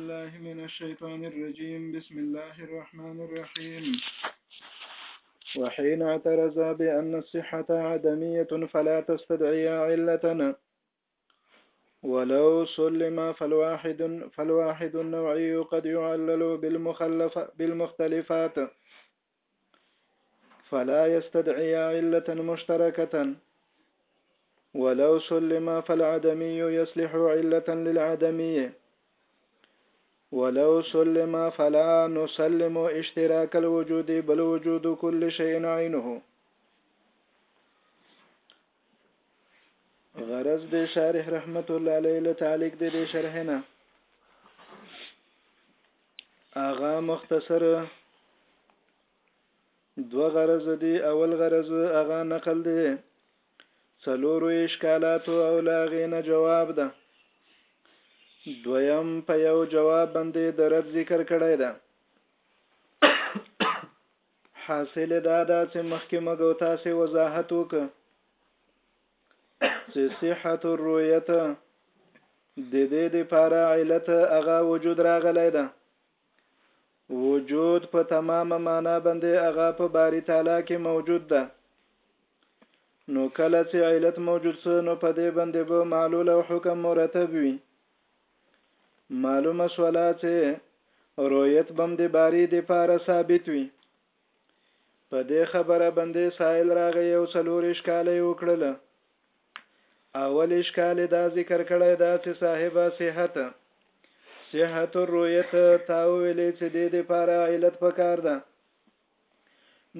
الله من الشيطان الرجيم بسم الله الرحمن الرحيم وحين اعترز بأن الصحة عدمية فلا تستدعي علتنا ولو سلم فالواحد, فالواحد النوعي قد يعلل بالمخلف بالمختلفات فلا يستدعي علة مشتركة ولو سلم فالعدمي يصلح علة للعدمية ولو سلم فلا نسلم اشتراك الوجود بل وجود كل شيء عينه غرض د شارح رحمت الله علیه له تعلیق د شرح نه هغه مختصر دو غرض دی اول غرض هغه نقل دی څلورو اشکالاتو او لاغې نه جواب ده دویم په یو جواب باندې د رد ذکر کړی ده حاصل دا ده چې مخکې مګو تاسې وضاحت وکړه چې صحت الرؤیت د دې د پاره علت هغه وجود راغلی ده وجود په تمامه معنا باندې هغه په باری تعالی کې موجود ده نو کله چې علت موجود سه نو په دې باندې به معلول او حکم مرتب وي معلومه شولا چې رؤیت بم د باری د پاره ثابت وي په دې خبره بندې سائل راغی او څلور اشکال یې وکړل اول اشکال دا ذکر کړی دا چې صاحب صحت صحت الرؤیت تا ویلې چې دې دې پاره علت پکار ده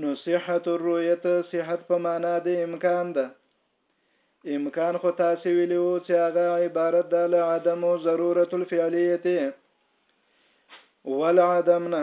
نو صحت الرؤیت صحت په معنا د امکان ده امکان خو تاسو ویلو چې هغه عبارت ده له عدم او ضرورت الفعلیته والعدم نه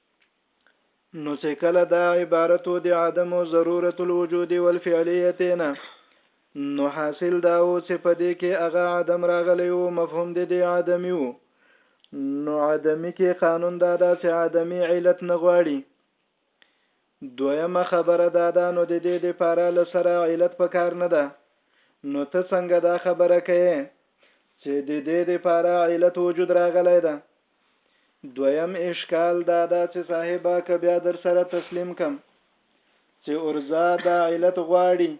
نو چې کله دا عبارت و د عدم او ضرورت الوجود والفعلیت نه نو حاصل دا و چې په دې کې هغه عدم راغلی او مفهوم دې د عدمی و نو عدمی کې قانون دا دا چې عدمی علت نه غواړي دویمه خبره دا دا نو د دې د پاره لسره علت په کار نه ده نو ته څنګه دا خبره کوي چې د دې د پاره علت وجود راغلی ده دویم اشکال دا دا چې صاحبه که بیا در سره تسلیم کم چې ارزا دا علت غواړي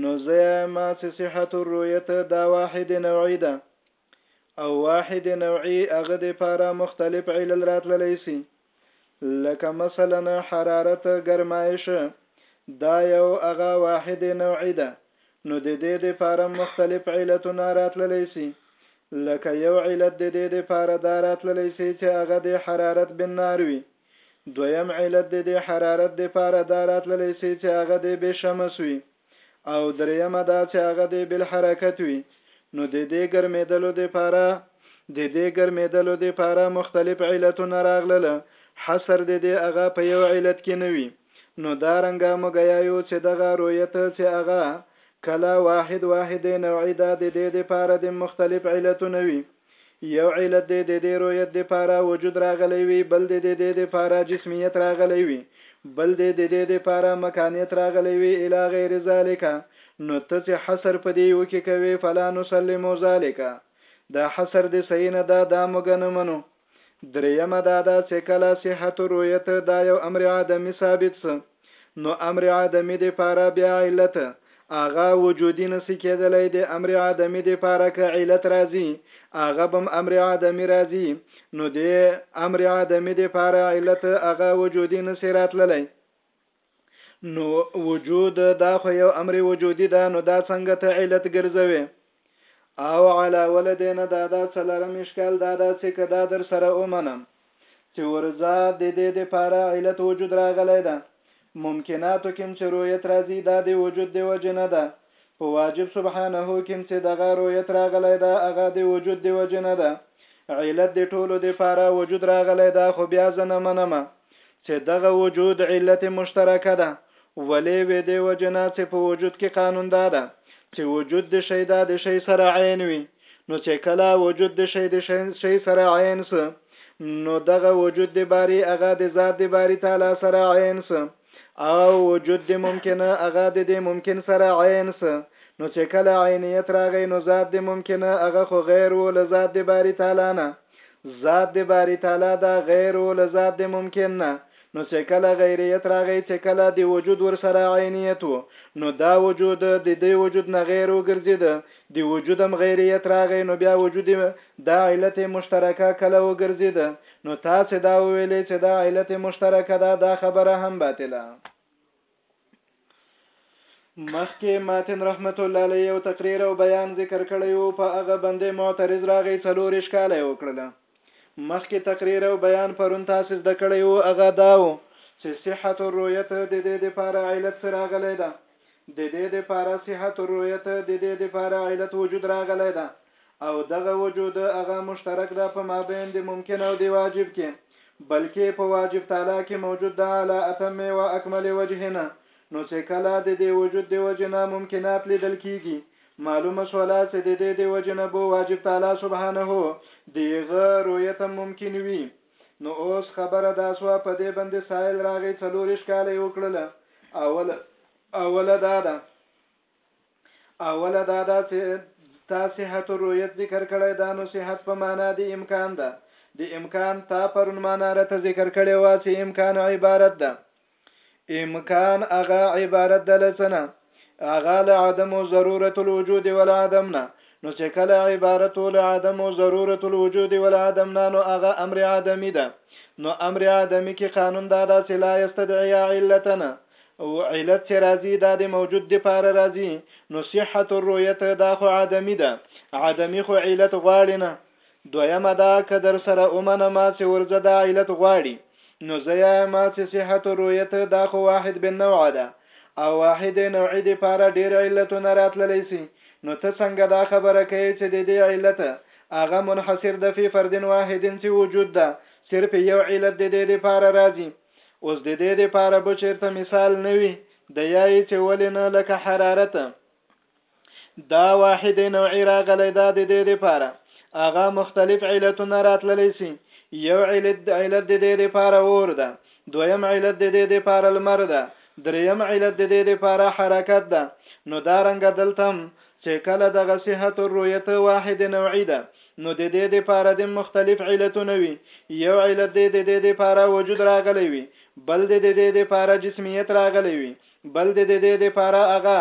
نو زه ما چې صحت الرؤیت دا واحد نوعی ده او واحد نوعی هغه د پاره مختلف علل راتللی سي لکه مثلا حرارت ګرمایش دا یو هغه واحد نوعی ده نو د دې د پاره مختلف علتونه راتللی سي لکه یو علت د دې د پاره دا راتللی سي چې هغه د حرارت بالنار وي دویم علت د دې حرارت د پاره دا راتللی سي چې هغه د بشمس وي او درېیمه دا چې هغه دې بالحرکت وي نو د دې ګرمېدلو د پاره د دې ګرمېدلو د پاره مختلف علتونه راغلل حصر د دې هغه په یو علت کې نه وي نو دا رنګه مګیایو چې دغه رویت چې هغه کلا واحد واحد نوعی دا د دې د پاره د مختلف علتونه وي یو علت دې ددې رویت دپاره وجود راغلی وي، بل دې ددې دپاره جسمیت راغلی وي، بل دې ددې دپاره مکانیت راغلی وي الی غیر ذلک، نو ته چې حصر په دې وکې کوې، فلا نسلم ذلک، دا حصر دې صحیح نه ده، دا موږ نه منو. دریمه دا ده چې کله صحت الرویت دا یو امر عدمي ثابت سو، نو امر عدمي د پاره بیا علت هغه وجودي نسي کیدلای د امر عدمي د پاره که علت راځي هغه بم امر عدمي راځي نو د امر عدمي د پاره علت هغه وجودي نسي راتللای نو وجود دا خو یو امر وجودي ده نو دا څنګه ته علت ګرځوې. او علاوه له دې نه دا دا څلرم اشکال دا ده چې که دا در سره ومنم چې ورځا د دې د پاره علت وجود راغلی ده ممکناتو کم چې رویت راځي دا د وجود د وجه نه ده په واجب سبحانه کم چې دغه رویت راغلی ده هغه د وجود د وجه نه ده علت د ټولو د پاره وجود راغلی ده خو بیا زه نه منم چې دغه وجود علت مشترکه ده، ولې وې دې وجې نه چې په وجود کې قانون دا ده چې وجود د شی دا د شی سره عین وي، نو چې کله وجود د شی د شی سره عین سه، نو دغه وجود د باری هغه د ذات د باری تعالی سره عین سه او وجود د ممکنه هغه د دې ممکن سره عین سه، نو چې کله عینیت راغی نو ذات د ممکنه هغه خو غیر و له ذات د باری تعالی نه. ذات د باری تعالی دا غیر او له ذات د ممکن نه نو چې کله غیریت راغی چې کله د وجود ورسره عینیت وو نو دا وجود د دې وجود نه غیر وګرځید د وجودم غیریت راغی نو بیا وجود دا علت مشترکه کله وګرځید نو تاسو دا ویلې چې دا علت مشترکه دا دا خبره هم باطله مخکې ماتن رحمت الله علیه یو تقریر او بیان ذکر کړی وو په هغه باندې معترض راغی څلور اشکاله یې وکړله مخکې تقریر او بیان پرون تاسې زده کړی وو هغه دا و چې صحت الرؤیت د دې دپاره علت څه راغلی ده د دې دپاره صحت الرؤیت د دې دپاره علت وجود راغلی ده او دغه وجود هغه مشترک ده په مابین د ممکن او د واجب کې بلکې په واجب تعالی کې موجود ده علی اتم و اکمل وجه نه نو چې کله د دې وجود د وجه نه ممکنات لیدل کیږي معلومه شوله چې د دې د وجه نه بو واجب تعالی سبحانه دیغه رویت ممکن وي نو اوس خبره دا سوه په دې باندې سائل راغی څلور اشکاله یې وکړله اوله اوله دا ده اوله دا ده چې تا صحت الرؤیت ذکر کړی دا نو صحت په معنا د امکان ده د امکان تا پرون معنا رته ذکر کړی و چې امکان عبارت ده امکان اغا عبارت ده لسنه اغا له عدم او ضرورت الوجود والعدم نه نو چې کله عبارت ول عدم او ضرورت الوجود والعدم نه نو هغه امر عدمی ده نو امر عدمی کې قانون دا ده چې لا یستدعی علتنا او علت چې راځي دا د موجود د پاره راځي نو صحت الرؤیت دا خو عدمی ده عدمی خو علت غواړي نه دویمه دا که در سره اومنه ما چې ورځه دا علت غواړي نو زه یا ما چې صحت الرؤیت دا خو واحد بن نوع ده او واحد نوعی د پاره ډیر علتونه راتللی سي نو ته څنګه دا خبره کوي چې د دې علت هغه منحصر د فی فردن واحدن چې وجود ده صرف یو علت د دې د پاره راځي اوس د دې لپاره به چیرته مثال نه وي د یای چې ولې نه لکه حرارت دا واحد نوعي راغلی دا د دې لپاره هغه مختلف علتونه راتللی سي یو علت علت د دې لپاره اور ده دویم علت د دې لپاره لمر ده دریم علت د دې لپاره حرکت ده نو دا رنګ دلتم چې کله دغه صحت الرؤیت واحد نوعي ده نو د دې د پاره د مختلف علتونه وي یو علت دې د دې د پاره وجود راغلی وي بل دې د دې د پاره جسمیت راغلی وي بل دې د دې د پاره هغه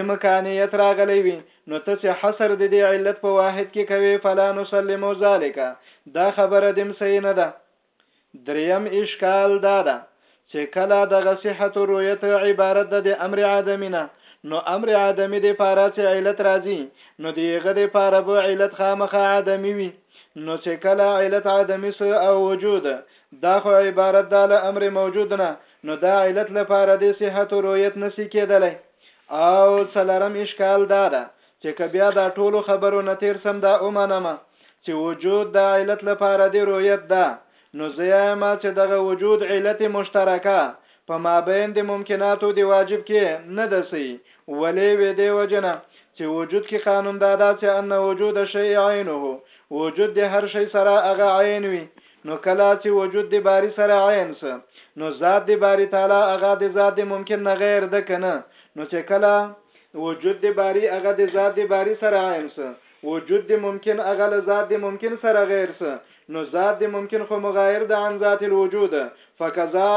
امکانیت راغلی وي نو ته چې حصر د دې علت په واحد کې کوي فلا نسلمو ذالک دا خبره دم صحیح نه ده دریم اشکال دا ده چې کله دغه صحت الرؤیت عبارت ده د امر عدمی نه نو امر عدمی د پاره چې علت راځي نو دیغه د پاره به علت خامخه عدمی وي نو چې کله علت عدمی سو او وجود دا خو عبارت ده له امر موجود نه نو دا علت لپاره د صحت الرؤیت نسی کېدلی او څلرم اشکال دا ده چې کبیا دا ټولو خبرو نتیر سم دا اومنمه چې وجود د علت لپاره دی رویت ده نو زه یم چې دغه وجود علت مشترکه په مابین د ممکناتو دی واجب کې نه ده سي ولې وې دی وجنه چې وجود کې قانون دا ده چې ان وجود شیء عینه وجود د هر شی سره هغه عین وي نو کله چې وجود د باری سره عین سه نو ذات د باری تعالی هغه د ذات د ممکن نه غیر ده کنه نو چې کله وجود د باری هغه د ذات د باری سره عین سه وجود د ممکن هغه له ذات د ممکن سره غیر څه، نو ذات د ممکن خو مغایر ده عن ذات الوجود، فکذا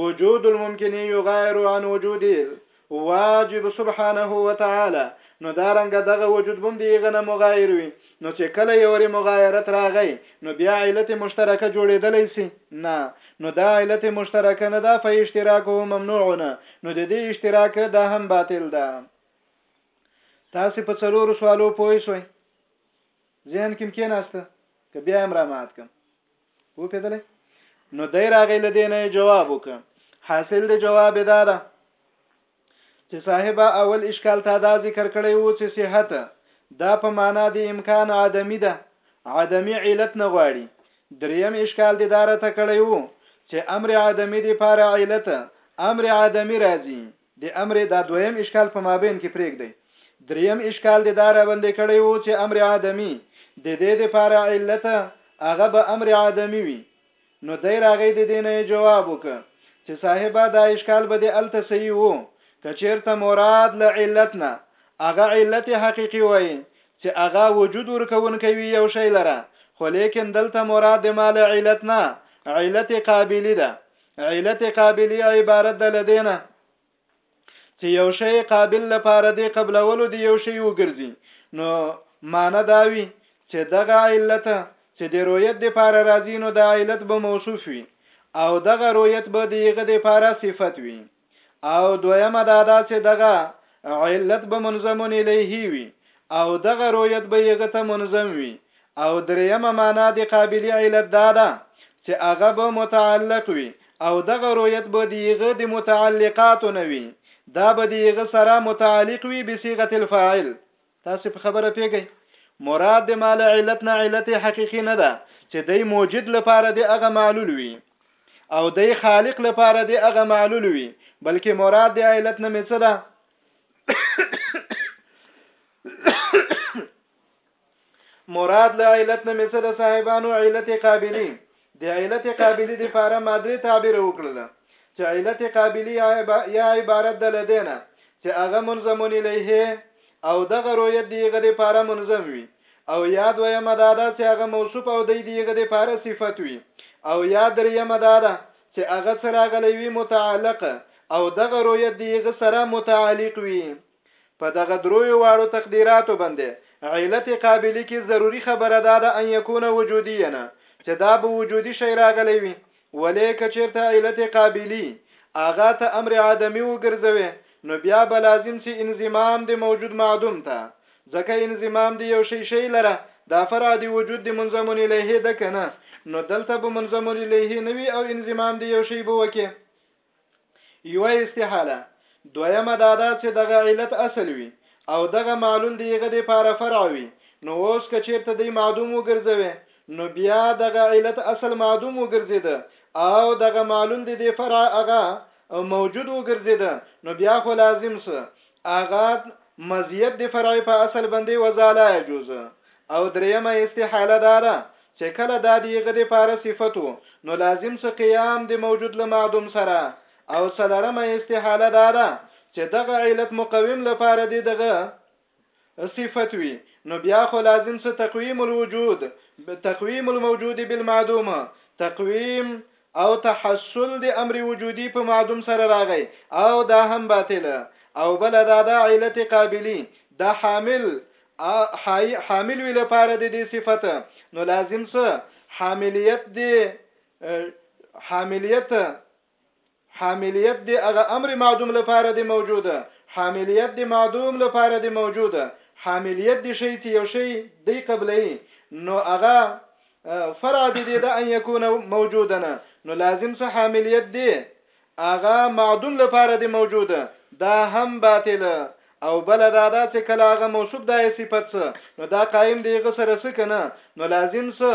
وجود الممکن یغایر عن وجود الواجب سبحانه وتعالی، نو دا رنګه دغه وجود به هم د هغه نه مغایر وي، نو چې کله یو ری مغایرت راغی نو بیا علت مشترکه جوړیدلی شي؟ نه، نو دا علت مشترکه نه ده فاشتراکه ممنوع نه، نو د دې اشتراک دا هم باطل ده. تاسو په څلورو سوالو پوه شوي ذهن کې کې ناشته که بیا هم را مات کم وو پیدلې نو دای راغې لدینه جواب وک حاصل د جواب دا ده چې صاحب اول اشکال تا دا ذکر کړی وو چې صحت دا په معنا د امکان عدمی ده عدمی علت نه غواړي دریم اشکال د دارته کړی وو چې امر عدمی د پاره علت امر عدمی راځي د امر دا دویم اشکال په مابین کې پریږدئ. دریم اشکال دې دا رابندې کړی وو چې امر عدمي ددې دپاره علت هغه به امر عدمي وي نو دی راغی ددې نه یې جواب وکړ چې صاحبه دا اشکال به دې هلته صحیح وو که چیرته مراد له علت نه هغه علت حقیقي وای چې هغه وجود ورکونکی وي یو شی لره خو لیکن دلته مراد ما له علت نه علت قابلي ده علت قابلی عبارت ده لدینه چې یو شی قابل لپاره دی قبلولو دی یو شی وګرځي نو معنی داوي چې دغه علت چې د رویت د پاره راځي نو د علت به موصوف وي او دغه رویت به دیغه د پاره صفت وي او دویمه دا ده چې دغه علت به منظم الیه وي او دغه رویت به یې غته منظم وي او دریمه معنا د قابلی علت دا ده چې هغه به متعلق وي او دغه رویت به دیغه د متعلقاتو نه وي دا به دیغه سره متعلق وي بصيغه الفاعل تاسو په خبره پیږی مراد د مال علت نه علت حقيقي نه ده چې دی موجد لپاره د هغه معلول وي او دی خالق لپاره د هغه معلول وي بلکې مراد د علت نه مڅ ده مراد له علت نه مڅ ده صاحبانو علت قابلی د علت قابلی د پاره ما درې تعبیر وکړل چې علت قابلی یا عبارت د لدینه چې هغه منظمون الیه او دغه رویت دیغه د پاره منظم وي او یاد ویا مدادا چې هغه موصوف او دی دیغه د پاره صفت وي او یاد درې مدادا چې هغه سره غلوي متعلق او دغه رویت دیغه سره متعلق وي په دغه درویو واړو تقدیراتو بندې علت قابلي کې ضروري خبره دا ده ان یکون وجودینا چې دا به وجودي شی راغلی وي ولې که چېرته علت قابلي هغه ته امر عدمي وګرځوي نو بیا به لازم سي انضمام د موجود معدوم ته ځکه انضمام د یو شی شی لره دا فرع د وجود د منظم الیه ده کنه نو دلته به منظم الیه نه وي او انضمام د یو شی به وکي یوه استحاله دویمه داده چه دغه علت اصل وی او دغه معلول دی هغه دی پاره فرع وی نو اوس که چیرته دی معدوم وګرځوی نو بیا دغه علت اصل معدوم وګرځیده او دغه معلول دی دی فرع هغه موجود وګرځیده نو بیا خو لازم سه هغه مزیت دی فرع په اصل بندی وزالا یجوز او دريمه استحاله دا ده چه کله دا د يغه دپاره صفت وو نو لازم څه قيام د موجود له معدوم سره او څلرمه استحاله دا ده چه دغه علت مقوم لپاره د دغه صفت وي نو بيا خو لازم څه تقويم الوجود تقويم الموجود بالمعدوم تقويم او تحصل د امر وجودي په معدوم سره راغی او دا هم باطله او بل دا دا علت قابلی دا حامل ا حای حامل وی لپاره د دې صفت نو لازم څه حاملیت دی حاملیت حاملیت دی هغه امر معدوم لپاره دی موجوده حاملیت دی معدوم لپاره دی موجوده حاملیت دی شی چې یو شی دی قبلی نو هغه فرع دی د ان یکون موجودنه نو لازم څه حاملیت دی هغه معدون لپاره دې موجود دا هم باطل او بله دادا څه کله هغه موصوب دا صفت څه نو دا قائم دې هغه سره څه کنه نو لازم څه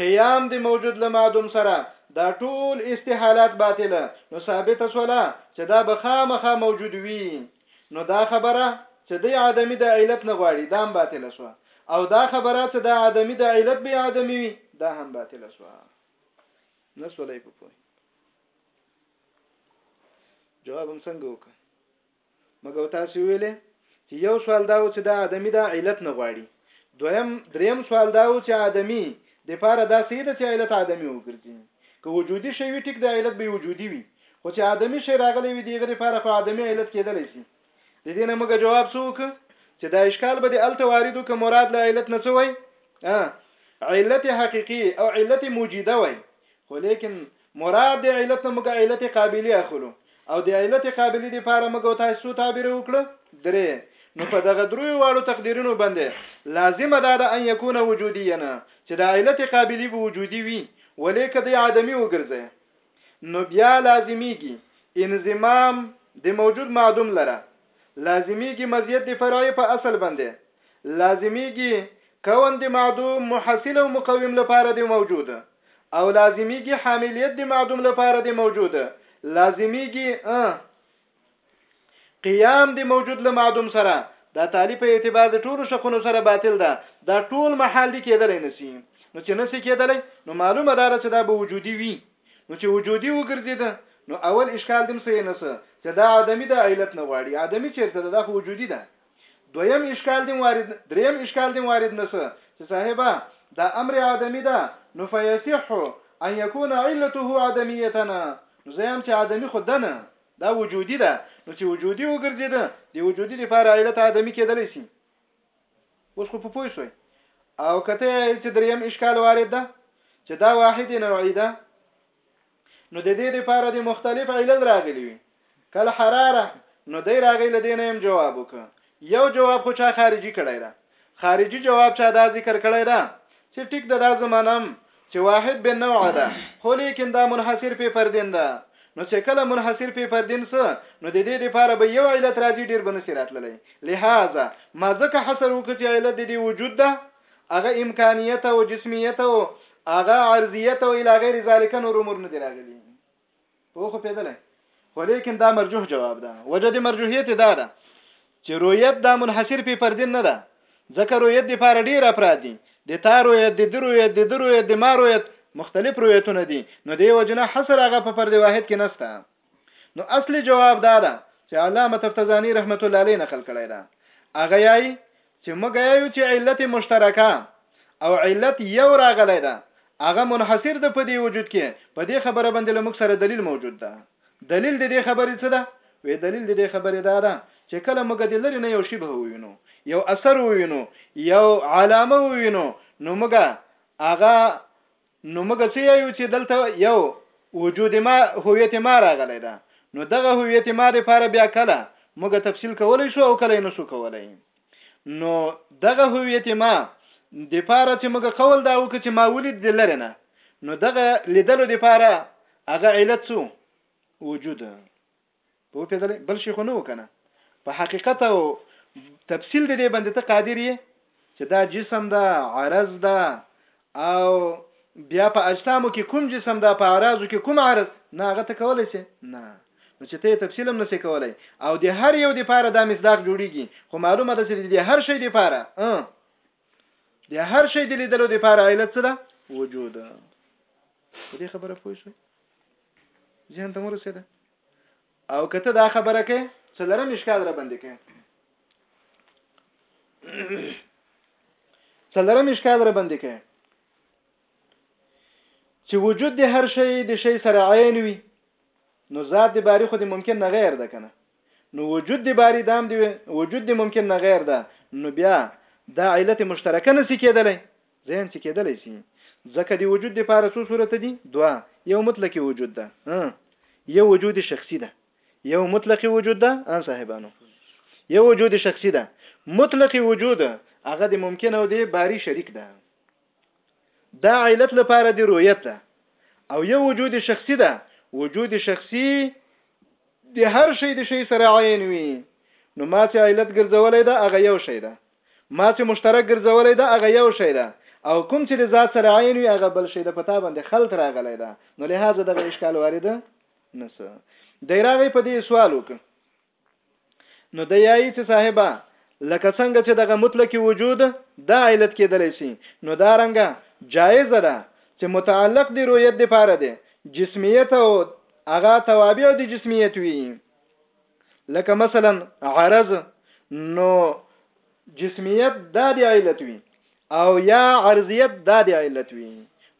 قیام دې موجود له معدوم سره دا ټول استحالات باطل نو ثابت سولا چې دا بخامخه موجود وي نو دا خبره چې دی عدمی د علت نه غواړي دا هم باطل شو او دا خبره چې د عدمی د علت به عدمی وي دا هم باطل شو نه سولای په پوي جواب هم څنګه وکړ مګو تاسو ویلې چې یو سوال دا و چې دا ادمي دا علت نه غواړي دویم دریم سوال دا و چې ادمي د پاره دا سیده چې علت ادمي وګرځي که وجودي شی وي ټیک د علت به وجودي وي خو چې ادمي شی راغلی وي دیغه لپاره خو ادمي علت کېدلی شي د دې نه موږ جواب څوک چې دا اشکال به د الته واردو که مراد له علت نه څه وای علت حقيقي او علت موجوده وای خو لیکن مراد د علت نه موږ علت قابلیه اخلو او د علت قابلیه لپاره موږ تاسو تعبیر وکړو درې نو په دغه درو واړو تقدیرونو باندې لازم ده د ان یکون وجودی نه چې د علت قابلی به وجودی وي ولیک د عدمی وګرځي نو بیا لازمیږي انضمام د موجود معدوم لره لازمیږي مزیت د فرعي په اصل باندې لازمیږي کون د معدوم محصل او مقوم لپاره د موجود او لازمیږي حاملیت د معدوم لپاره د موجود لازمیږي قیام د موجود له معدوم سره دا تعالی په اعتبار د ټولو شقونو سره باطل ده دا ټول محال دي کېدلی نسی نو چې نسی کېدلی نو معلومه ده چې دا به وجودي وي نو چې وجودي وګرځیده نو اول اشکال دم سه نسه چې دا ادمي د علت نه غواړي ادمي چیرته ده دا خو وجودي ده دویم اشکال دیم وارد دریم اشکال دیم وارد نسه چې صاحبه دا امر عدمی ده نو فیصح ان یکون علته عدمیتنا نو زیم چې عدمی خو دنه دا وجودی ده نو چې وجودی وګرځید دی وجودی لپاره علت عدمی کېدلی شي اوس خو په پوه شوي او کته چې دریم اشکال وارد ده چې دا واحد نوعی ده نو د دې لپاره د مختلف علل راغلي وي کل حراره نو دی راغی لدې نه هم جواب وک یو جواب خو چا خارجي کړی ده خارجي جواب چا دا ذکر کړی ده چې ټیک د دا زمانم چې واحد بن نوع ده خو لیکن دا منحصر په پردین ده نو چې کله منحصر په پردین سه نو د دې لپاره به یو علت راځي ډیر بنسرات للی لہذا ما ځکه حصر وکړي علت د دې وجود ده هغه امکانیت او جسمیت او هغه عرضیت او الی غیر ذالک نور امور نه دی راغلی په خو پیدلای خو لیکن دا مرجوح جواب ده وجه د مرجوحیت دا ده چې رؤیت دا منحصر په پردین نه ده ځکه رؤیت د پاره ډیر افراد دي د تا رؤیت د درو رؤیت د درو رؤیت د ما رؤیت مختلف رؤیتونه دي نو دی وجنه حصر هغه په پرد واحد کې نسته نو اصلي جواب دا ده چې علامه تفتزاني رحمت الله علیه نقل کړی ده هغه یای چې موږ یایو چې علت مشترکه او علت یو راغلی ده هغه منحصر ده په دې وجود کې په دې خبره باندې لمک سره دلیل موجود ده دلیل د دې خبرې څه ده وې دلیل د دې خبرې دا ده چې کله موږ د لری نه یو شی به وینو یو اثر وینو یو علامه وینو نو موږ هغه نو موږ څه یو چې دلته یو وجود ما هویت ما راغلی ده نو دغه هویت ما لپاره بیا کله موږ تفصیل کولای شو او کله نه شو کولای نو دغه هویت ما د پاره چې موږ قول دا وکړو چې ما ولید د لره نه نو دغه لیدلو د پاره هغه علت سو وجود پوهېدلې بل شي خو نه وکنه په حقیقت او تفصیل د دې باندې ته قادر یې چې دا جسم دا عرض دا او بیا په اجسامو کې کوم جسم دا په اعراضو کې کوم عرض نه هغه ته کولای شي نه نو چې ته تفصیل هم نسې کولای او د هر یو د پاره دا مصداق جوړیږي خو معلومه ده چې د هر شی د پاره د هر شی د لیدلو د پاره علت څه ده وجود دې خبره پوه شئ ځان ته ورسېده او کته دا خبره کې څلره مشکال را باندې کې څلره مشکال را باندې کې چې وجود د هر شی د شی سره عین وي نو ذات د باری خو د ممکن نه غیر ده کنه نو وجود د باری دام دی وجود د ممکن نه غیر ده نو بیا دا علت مشترکه نسی کېدلی ذهن چې کېدلی سي ځکه د وجود لپاره څو صورت دي دوا یو مطلق وجود ده یو وجود شخصي ده یو مطلق وجود ده ان صاحبانو یو وجود شخصي ده مطلق وجود هغه د ممکن او د باری شریک ده دا علت لپاره د رؤیت ده او یو وجود شخصي ده وجود شخصي د هر شي د شي سره عین وي نو ما چې علت ګرځولې ده هغه یو شی ده ما چې مشترک ګرځولی ده هغه یو شی ده او کوم چې د ذات سره عین وي هغه بل شی ده په تا باندې خلط راغلی ده نو لهذا دغه اشکال وارد نه سه دی راغی په دې سوال وک نو د یای چې صاحبہ لکه څنګه چې دغه مطلق وجود دا علت کېدلی شي نو دا رنګه جایز ده چې متعلق دی رؤیت دی پاره دی جسمیت او هغه توابع دی جسمیت وي لکه مثلا عرض نو جسمیت دا دی علت وي او یا عرضیت دا دی علت وي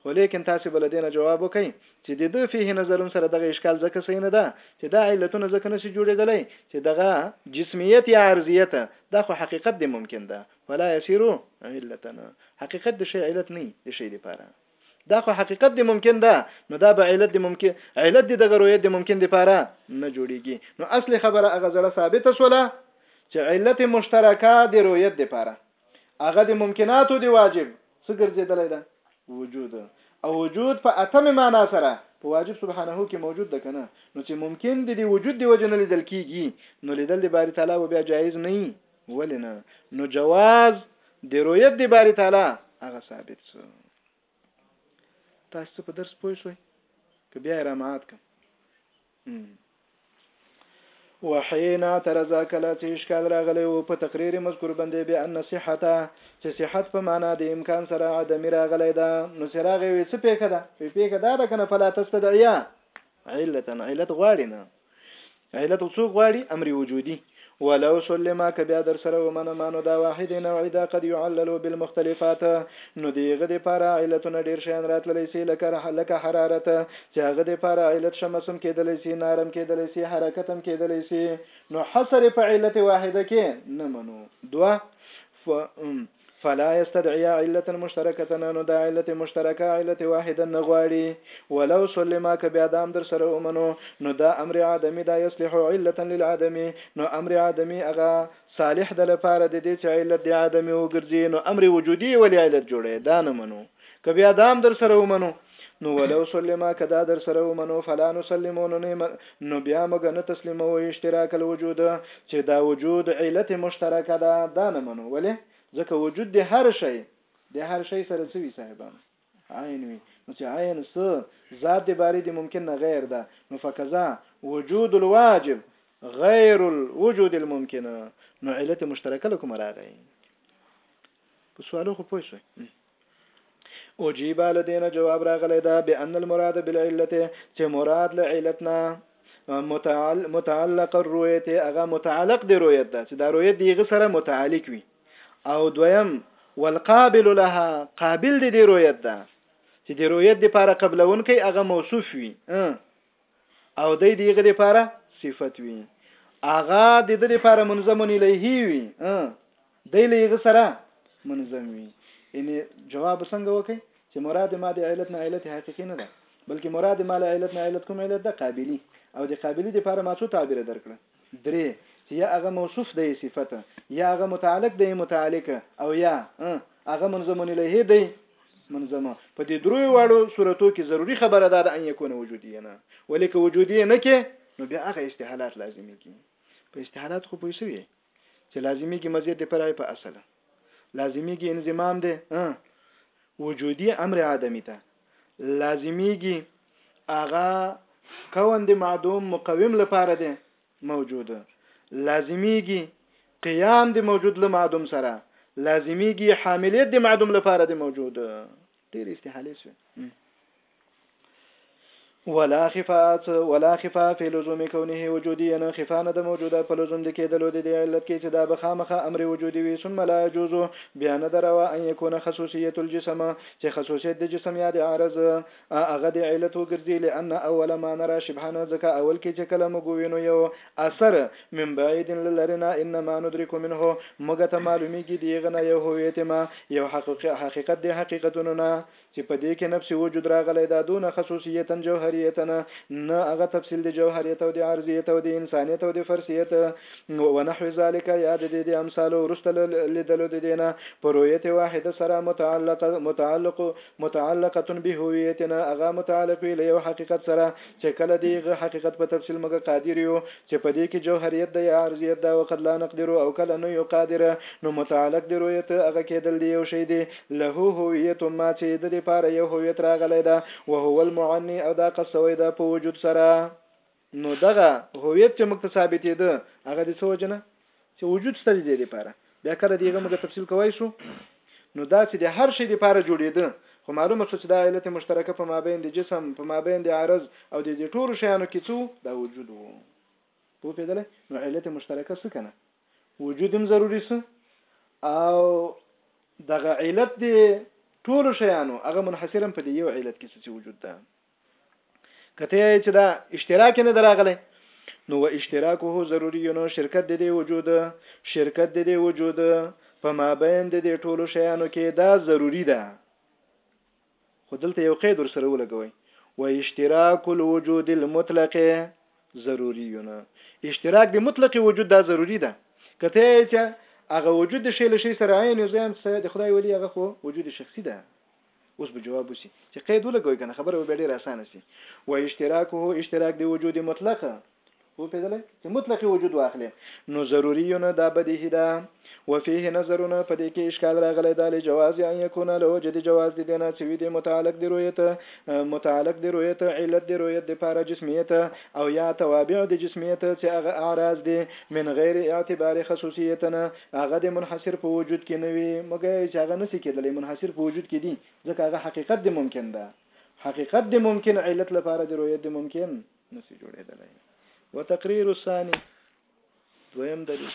خو لیکن تاسو بل دینه جواب وکئ چې د دوی فيه نظرون سره دغه اشکال ځکه صحیح نه ده چې دا علتونه ځکه نشي جوړېدلی چې دغه جسمیت یا عرضیت دا خو حقیقت دی ممکن ده ولا يسيرو علتنا حقیقت د شی علت نه دی شی لپاره دا خو حقیقت دی ممکن ده نو دا به علت دی ممکن علت دی دغه رویت دی ممکن دی پاره نه جوړیږي نو اصلي خبره هغه زړه ثابته سوله چې علت مشترکه دی رویت دی پاره هغه دی ممکناتو دی واجب څه ګرځیدلای ده وجود او وجود په اتم معنا سره په واجب سبحانه کې موجود ده کنه نو چې ممکن دي د وجود دی وجه نه لیدل کیږي نو لیدل د باری تعالی و بیا جایز نه ولې نه نو جواز د رؤیت د باری تعالی هغه ثابت شو تاسو په درس پوه شوي که بیا را مات کوم وحين اعترض کله چې اشکال راغلی او په تقریر مذکور باندې به ان صحت چې صحت په معنا د امکان سره عدم راغلی دا نو سراغ وي څه پیخه ده په پیخه ده کنه فلا تستدعیا علتا علت غواړي نه علت څوک غواړي امر وجودي ولو سلم که بیا در سره ومنه مانو دا واحد نوع دا قد يعلل بالمختلفات نو دیغه د پاره علتونه ډیر شیان راتللی سي لکه لکه حرارت چې هغه د پاره علت شمسم کېدلی سي نارم کېدلی سي حرکتم کېدلی سي نو حصر په علت واحده کې نه منو دوا ف فلا يستدعي علة مشترکه نو دا علت مشترکه علت واحده نه غواړي ولو سلما که بیا دام در سره ومنو نو دا امر عدمي دا يصلح علة للعدمي نو امر عدمي هغه صالح د لپاره د دې چې علت د عدمي وګرځي نو امر وجودي ولې علت جوړي دا نه منو که بیا دام در سره ومنو نو ولو سلم که دا در سره ومنو فلا نسلم نو نه نو بیا موږ نه تسلیمو اشتراک الوجود چې دا وجود علت مشترکه ده دا نه منو ولې ځکه وجود د هر شی د هر شی سره څه وي صاحبانو عین وي نو چې عین څه ذات د باري د ممکن نه غیر ده نو فکذا وجود الواجب غیر الوجود الممکن نو علت مشترکه لکم راغی په سوالو خو پوه شوي اجیب له دینه جواب راغلی دا بان المراد بالعلت چې مراد له علتنا متعلق متعلق الرؤیت هغه متعلق دی رؤیت دا چې دا رؤیت دیغه سره متعلق وي او دویم والقابل لها قابل دی دی رؤیت دا چې دی رؤیت د لپاره قبلون کوي هغه موصوف وي او دی دیغه لپاره صفت وي اغا د دې لپاره منظم الیه وي دی لیغه سره منظم وي یعنی جواب څنګه وکي چې مراد ما د علت نه علت حقيقي نه ده بلکې مراد ما له علت نه علت کوم علت ده قابلی او د قابلی لپاره ما څو تعبیر درکړه درې، چې یا هغه موصوف دی صفت، یا هغه متعلق دی متعلق او یا هغه منظم الیه دی منظم په دې دریو واړو صورتو کې ضروري خبره ده ان یکونه وجودیه نه ولې که وجودیه نه کې نو بیا هغه استحالات لازمي کی په استحالات خو پوه شوی چې لازمي کې مزید د فرع په اصل لازمي کې انضمام دی وجودي امر عدمي ته لازمیږي هغه کون د معدوم مقوم لپاره دی موجود لازمیږي قیام د موجود له معدوم سره لازمیږي حاملیت د معدوم لپاره دی موجود ډیر استحاله شوی ولا خفاءات ولا خفاء فی لزوم کونه وجودیا نو خفاء نه ده موجوده په لزوم د کیدلو د دې علت کې چې دا به خامخا امر وجودي وي ثم لا یجوز بیا نه ده روا ان یکون خصوصیت الجسم چې خصوصیت د جسم یا د عرض هغه د علت وګرځي لأن اول ما نرا شبها نو ځکه اول کې چې کله موږ ووینو یو اثر من بعید له لرې نه انما ندرک منه موږ ته معلومیږي د هغه نه یو هویت ما یو حقیقت د حقیقتونو نه چی په دی کی نفس وجود راغلی دا دونه خصوصیتا جوهریتا نه هغه تفصیل د جوهریت او د عرضیت او د انسانیت او د فرسیت ونحو ذالک یا د دی د امثالو وروسته له لیدلو د دی نه په رویت واحده سره متعلق متعلق متعلقه بهویتنا هغه متعلق وی له یو حقیقت سره چه کله د هغه حقیقت په تفصیل موږ قادر یو چې په دې کې جوهريت ده يا عرضيت ده او قد لا نقدر او کله نه يو قادر نو متعلق د رويت هغه کېدل د يو شي دي له هويت ما چې د دې پاره يو هويت راغلی ده وهو المعني او دا قد سوی ده په وجود سره نو دغه هويت چې موږ ته ثابتېده هغه د څه وجې نه چې وجود شته دی لپاره بیا کله دیغه موږ تفصیل کوی شو نو دا چې د هر شي لپاره جوړیده خو معلومه شو چې دا علت مشترکه په مابین د جسم په مابین د عرض او د دې ټولو شیانو کې څو دا وجود وو په پیدل نو علت مشترکه څه کنه وجود هم ضروری څه او دغه علت دی ټولو شیانو هغه منحصرا په دې یو علت کې څه وجود ده کته چې دا اشتراک نه دراغله نو و اشتراکه ضروری نو شرکت د دې وجود شرکت د دې وجود په مابین د دې ټولو شیانو کې دا ضروری ده خو دلته یو قید ور سره ولګوي و اشتراک الوجود المطلق ضروری نه اشتراک د مطلق وجود دا ضروری ده کته چې هغه وجود شی لشي سره عین یو ځان سره د خدای ولی هغه خو وجود شخصي ده اوس به جواب وسی چې قید ولګوي کنه خبره به ډیره اسانه سي و اشتراکه اشتراک دی وجود مطلقه و پیدل چې مطلق وجود واخلي نو ضروری نه دا بدیهی ده وفيه نظرونه په دې کې اشکال راغلی دا له جواز ان يكون له وجد جواز دي دینه چې وي دي متعلق دی رؤیت متعلق دی رؤیت علت دی رؤیت د پاره جسمیت او یا توابع د جسمیت چې هغه اعراض دي من غیر اعتبار خصوصیتنا هغه د منحصر په وجود کې نه وي، مګر چې هغه نسي کېدلی منحصر په وجود کې دي، ځکه هغه حقیقت د ممکن ده، حقیقت د ممکن علت لپاره د رویت د ممکن نسي جوړېدلی. وتقریر الثاني دویم دلیل.